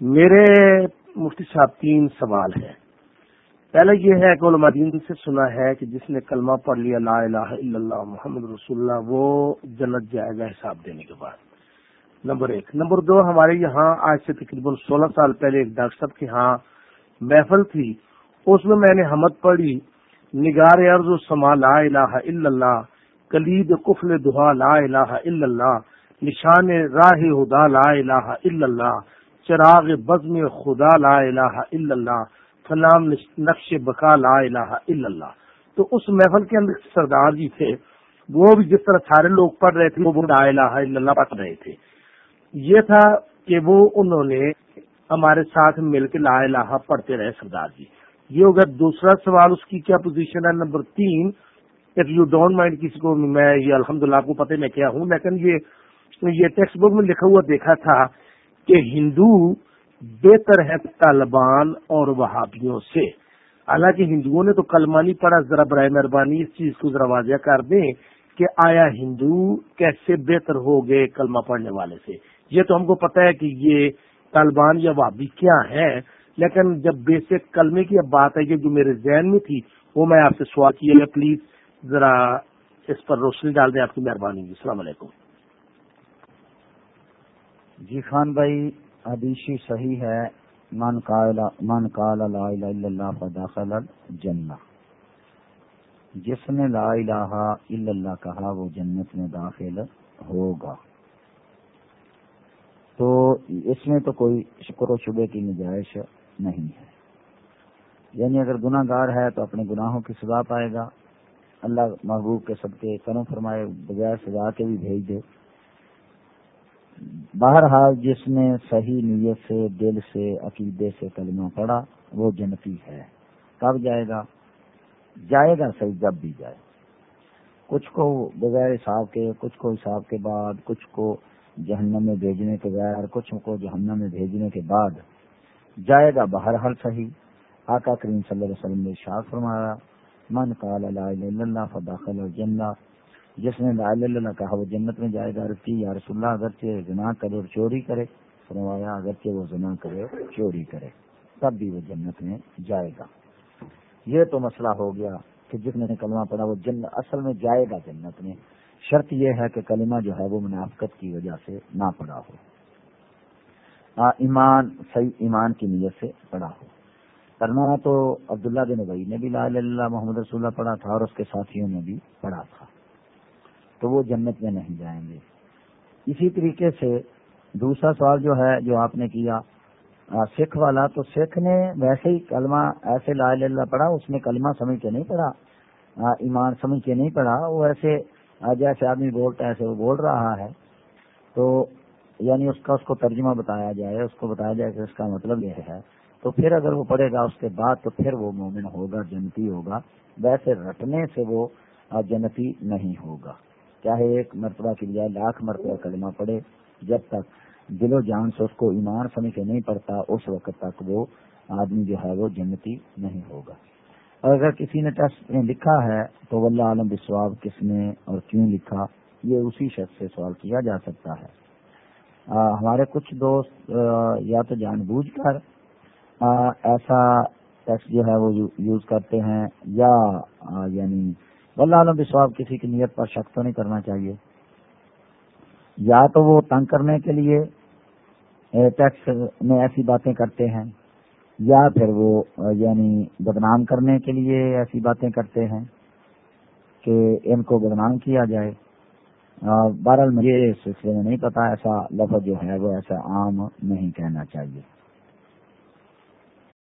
میرے مفتی صاحب، تین سوال ہے پہلے یہ ہے کہ علماء دین سے سنا ہے کہ جس نے کلمہ پڑھ لیا، لا الہ الا اللہ، محمد رسول اللہ، وہ جنت جائے گا حساب دینے کے بعد۔ نمبر ایک۔ نمبر دو، ہمارے یہاں آج سے تقریباً سولہ سال پہلے ایک ڈاکٹر صاحب کے ہاں محفل تھی۔ اس میں میں نے حمد پڑھی، نگار عرض و سما، لا الہ الا اللہ، کلید کفل دہا لا الہ الا اللہ، نشان راہ ہدا، لا الہ الا اللہ چراغ بزم خدا لا الہ الا اللہ فلام نقش بقا لا الہ الا اللہ۔ تو اس محفل کے اندر سردار جی تھے، وہ بھی جس طرح سارے لوگ پڑھ رہے تھے، وہ لا الہ الا اللہ پڑھ رہے تھے۔ یہ تھا کہ وہ انہوں نے ہمارے ساتھ مل کے لا الہ پڑھتے رہے سردار جی۔ یہ ہوگا دوسرا سوال، اس کی کیا پوزیشن ہے؟ نمبر تین اف یو ڈونٹ مائنڈ کسی کو، میں یہ الحمدللہ آپ کو پتہ میں کیا ہوں۔ لیکن یہ یہ ٹیکسٹ بک میں لکھا ہوا دیکھا تھا کہ ہندو بہتر ہے طالبان اور وہابیوں سے۔ حالانکہ ہندوؤں نے تو کلمہ نہیں پڑھا، ذرا برائے مہربانی اس چیز کو ذرا واضح کر دیں کہ آیا ہندو کیسے بہتر ہو گئے کلمہ پڑھنے والے سے۔ یہ تو ہم کو پتا ہے کہ یہ طالبان یا وابی کیا ہے لیکن جب بیسک کلمے کی اب بات ہے جو میرے ذہن میں تھی، وہ میں آپ سے سوال کیا پلیز ذرا اس پر روشنی ڈال دیں، آپ کی مہربانی۔ السلام علیکم۔ جی خان بھائی، حدیثی صحیح ہے، من قال من قال لا الہ الا اللہ فداخل الجنہ۔ جس نے لا الہ الا اللہ کہا، وہ جنت میں داخل ہوگا۔ تو اس میں تو کوئی شکر و شبے کی نجائش نہیں ہے۔ یعنی اگر گناہ گار ہے تو اپنے گناہوں کی سزا پائے گا۔ اللہ محبوب کے سب کے کرم فرمائے، بغیر سزا کے بھی بھیج دے۔ بہرحال جس نے صحیح نیت سے، دل سے، عقیدے سے کلمہ پڑا وہ جنتی ہے۔ کب جائے گا؟ جائے گا صحیح، جب بھی جائے۔ کچھ کو بغیر حساب کے، کچھ کو حساب کے بعد، کچھ کو جہنم میں بھیجنے کے بغیر کچھ کو جہنم میں بھیجنے کے بعد جائے گا بہرحال صحیح۔ آقا کریم صلی اللہ علیہ وسلم نے شاہ فرمایا، من قال لا الہ الا اللہ فداخل الجنہ جس نے لا اللہ کہا وہ جنت میں جائے گا، عرض یا رسول اللہ، اگرچہ زنا کرے اور چوری کرے، فرمایا اگرچہ وہ زنا کرے اور چوری کرے، تب بھی وہ جنت میں جائے گا۔ یہ تو مسئلہ ہو گیا کہ جس نے کلمہ پڑھا وہ جنت اصل میں جائے گا جنت میں۔ شرط یہ ہے کہ کلمہ جو ہے وہ منافقت کی وجہ سے نہ پڑا ہو۔ آ، ایمان، صحیح ایمان کی نیت سے پڑا ہو۔ کرنا تو عبداللہ بن بھائی نے بھی لا اللہ محمد رسول اللہ پڑھا تھا اور اس کے ساتھیوں نے بھی پڑھا تھا۔ تو وہ جنت میں نہیں جائیں گے۔ اسی طریقے سے دوسرا سوال جو ہے، جو آپ نے کیا سکھ والا تو سکھ نے ویسے ہی کلمہ ایسے لا اللہ پڑھا، اس نے کلمہ سمجھ کے نہیں پڑھا ایمان سمجھ کے نہیں پڑھا، وہ ایسے جیسے آدمی بولتا ہے، ایسے وہ بول رہا ہے۔ تو یعنی اس کا، اس کو ترجمہ بتایا جائے، اس کو بتایا جائے کہ اس کا مطلب یہ ہے۔ تو پھر اگر وہ پڑھے گا اس کے بعد تو پھر وہ مومن ہوگا، جنتی ہوگا، ویسے رٹنے سے وہ جنتی نہیں ہوگا۔ چاہے ایک مرتبہ کی بجائے لاکھ مرتبہ کلمہ پڑے جب تک دل و جان سے اس کو ایمان سمجھ کے نہیں پڑتا اس وقت تک وہ آدمی جو ہے وہ جنتی نہیں ہوگا۔ اور اگر کسی نے ٹیسٹ میں لکھا ہے تو واللہ عالم بسواب کس نے اور کیوں لکھا یہ اسی شخص سے سوال کیا جا سکتا ہے۔ آ, ہمارے کچھ دوست آ, یا تو جان بوجھ کر آ, ایسا ٹیکسٹ جو ہے وہ یوز کرتے ہیں یا یعنی واللہ عالم بسواب کسی کی نیت پر شک تو نہیں کرنا چاہیے۔ یا تو وہ تنگ کرنے کے لیے ٹیکس میں ایسی باتیں کرتے ہیں، یا پھر وہ یعنی بدنام کرنے کے لیے ایسی باتیں کرتے ہیں کہ ان کو بدنام کیا جائے۔ بہرحال مجھے اس سلسلے میں نہیں پتا، ایسا لفظ جو ہے وہ ایسا عام نہیں کہنا چاہیے۔